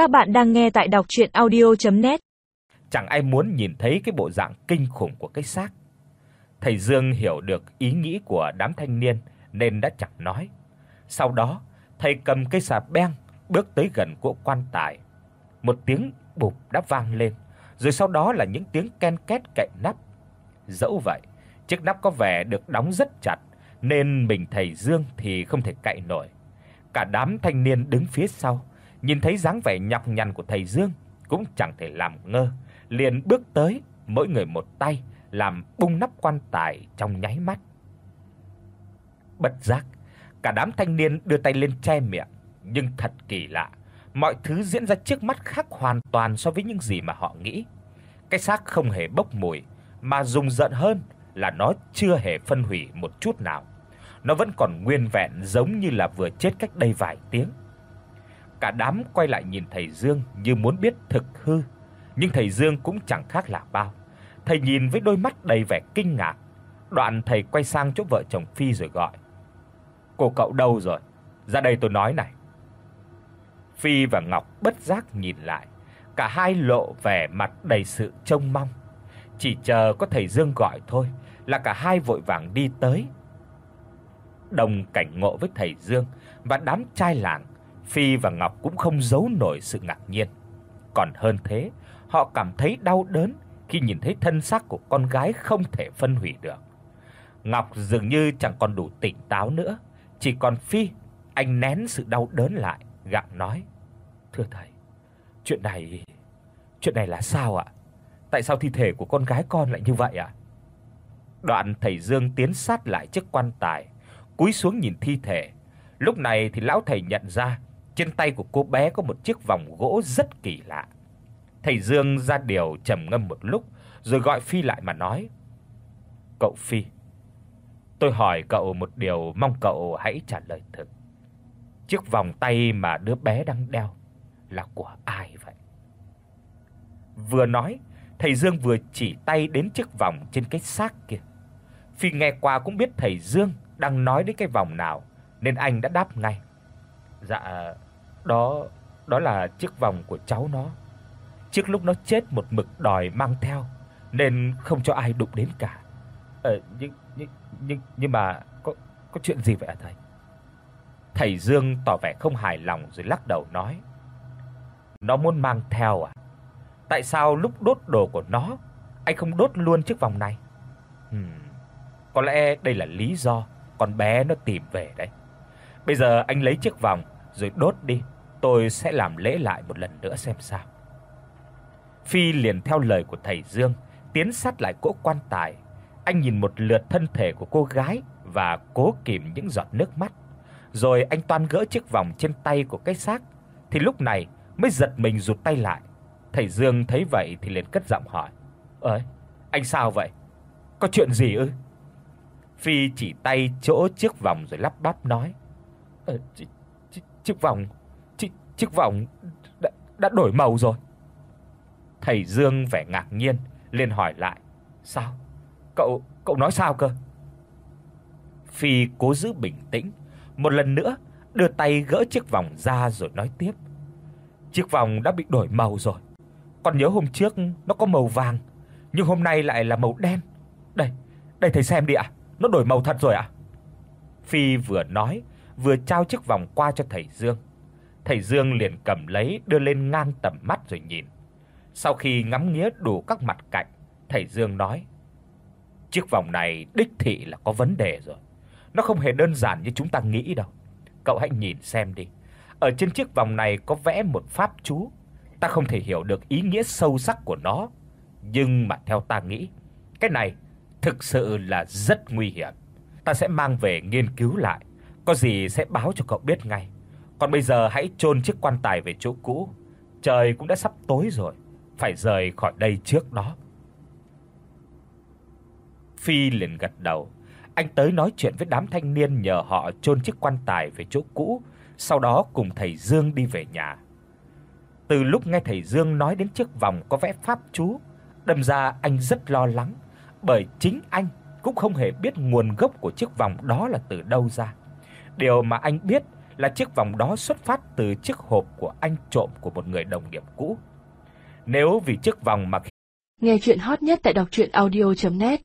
Các bạn đang nghe tại đọc audio net Chẳng ai muốn nhìn thấy cái bộ dạng kinh khủng của cái xác. Thầy Dương hiểu được ý nghĩ của đám thanh niên nên đã chẳng nói. Sau đó, thầy cầm cây xà beng bước tới gần cỗ quan tài. Một tiếng bụp đã vang lên, rồi sau đó là những tiếng ken két cạnh nắp. Dẫu vậy, chiếc nắp có vẻ được đóng rất chặt nên mình thầy Dương thì không thể cậy nổi. Cả đám thanh niên đứng phía sau, nhìn thấy dáng vẻ nhọc nhằn của thầy Dương cũng chẳng thể làm ngơ, liền bước tới, mỗi người một tay làm bung nắp quan tài trong nháy mắt. Bất giác, cả đám thanh niên đưa tay lên che miệng, nhưng thật kỳ lạ, mọi thứ diễn ra trước mắt khác hoàn toàn so với những gì mà họ nghĩ. Cái xác không hề bốc mùi, mà rùng rợn hơn là nó chưa hề phân hủy một chút nào. Nó vẫn còn nguyên vẹn giống như là vừa chết cách đây vài tiếng. Cả đám quay lại nhìn thầy Dương như muốn biết thực hư, nhưng thầy Dương cũng chẳng khác là bao. Thầy nhìn với đôi mắt đầy vẻ kinh ngạc. Đoạn thầy quay sang chỗ vợ chồng Phi rồi gọi: "Cô cậu đâu rồi? Ra đây tôi nói này." Phi và Ngọc bất giác nhìn lại, cả hai lộ vẻ mặt đầy sự trông mong. Chỉ chờ có thầy Dương gọi thôi là cả hai vội vàng đi tới. Đồng cảnh ngộ với thầy Dương và đám trai làng, Phi và Ngọc cũng không giấu nổi sự ngạc nhiên. Còn hơn thế, họ cảm thấy đau đớn khi nhìn thấy thân xác của con gái không thể phân hủy được. Ngọc dường như chẳng còn đủ tỉnh táo nữa, chỉ còn Phi, anh nén sự đau đớn lại, gặng nói: "Thưa thầy, chuyện này chuyện này là sao ạ? Tại sao thi thể của con gái con lại như vậy ạ?" Đoạn thầy Dương tiến sát lại chiếc quan tài, cúi xuống nhìn thi thể. Lúc này thì lão thầy nhận ra, trên tay của cô bé có một chiếc vòng gỗ rất kỳ lạ. Thầy Dương ra điều trầm ngâm một lúc, rồi gọi Phi lại mà nói: "Cậu Phi, tôi hỏi cậu một điều mong cậu hãy trả lời thật. Chiếc vòng tay mà đứa bé đang đeo là của ai vậy?" Vừa nói, thầy Dương vừa chỉ tay đến chiếc vòng trên cái xác kia. Phi nghe qua cũng biết thầy Dương đang nói đến cái vòng nào, nên anh đã đáp ngay. Dạ, đó đó là chiếc vòng của cháu nó. Trước lúc nó chết một mực đòi mang theo nên không cho ai đụng đến cả. Ờ nhưng nhưng nhưng nhưng mà có có chuyện gì vậy ạ thầy? Thầy Dương tỏ vẻ không hài lòng rồi lắc đầu nói: "Nó muốn mang theo à? Tại sao lúc đốt đồ của nó, anh không đốt luôn chiếc vòng này?" Ừm, có lẽ đây là lý do con bé nó tìm về đấy. Bây giờ anh lấy chiếc vòng rồi đốt đi, tôi sẽ làm lễ lại một lần nữa xem sao. Phi liền theo lời của thầy Dương, tiến sát lại cỗ quan tài. Anh nhìn một lượt thân thể của cô gái và cố kìm những giọt nước mắt. Rồi anh toan gỡ chiếc vòng trên tay của cái xác, thì lúc này mới giật mình rụt tay lại. Thầy Dương thấy vậy thì liền cất giọng hỏi: "Ơi, anh sao vậy? Có chuyện gì ư?" Phi chỉ tay chỗ chiếc vòng rồi lắp bắp nói: "Ờ chiếc vòng, chiếc chiếc vòng đã đã đổi màu rồi." Thầy Dương vẻ ngạc nhiên, liền hỏi lại: "Sao? Cậu cậu nói sao cơ?" Phi cố giữ bình tĩnh, một lần nữa đưa tay gỡ chiếc vòng ra rồi nói tiếp: "Chiếc vòng đã bị đổi màu rồi. Còn nhớ hôm trước nó có màu vàng, nhưng hôm nay lại là màu đen. Đây, đây thầy xem đi ạ, nó đổi màu thật rồi ạ." Phi vừa nói, vừa trao chiếc vòng qua cho thầy Dương. Thầy Dương liền cầm lấy đưa lên ngang tầm mắt rồi nhìn. Sau khi ngắm nghía đủ các mặt cạnh, thầy Dương nói: "Chiếc vòng này đích thị là có vấn đề rồi. Nó không hề đơn giản như chúng ta nghĩ đâu. Cậu hãy nhìn xem đi. Ở trên chiếc vòng này có vẽ một pháp chú. Ta không thể hiểu được ý nghĩa sâu sắc của nó, nhưng mà theo ta nghĩ, cái này thực sự là rất nguy hiểm. Ta sẽ mang về nghiên cứu lại, có gì sẽ báo cho cậu biết ngay. Còn bây giờ hãy chôn chiếc quan tài về chỗ cũ. Trời cũng đã sắp tối rồi, phải rời khỏi đây trước đó." Phi liền gật đầu. Anh tới nói chuyện với đám thanh niên nhờ họ chôn chiếc quan tài về chỗ cũ, sau đó cùng thầy Dương đi về nhà. Từ lúc nghe thầy Dương nói đến chiếc vòng có vẽ pháp chú, đâm ra anh rất lo lắng, bởi chính anh cũng không hề biết nguồn gốc của chiếc vòng đó là từ đâu ra. Điều mà anh biết là chiếc vòng đó xuất phát từ chiếc hộp của anh trộm của một người đồng nghiệp cũ. Nếu vì chiếc vòng mà Nghe truyện hot nhất tại doctruyenaudio.net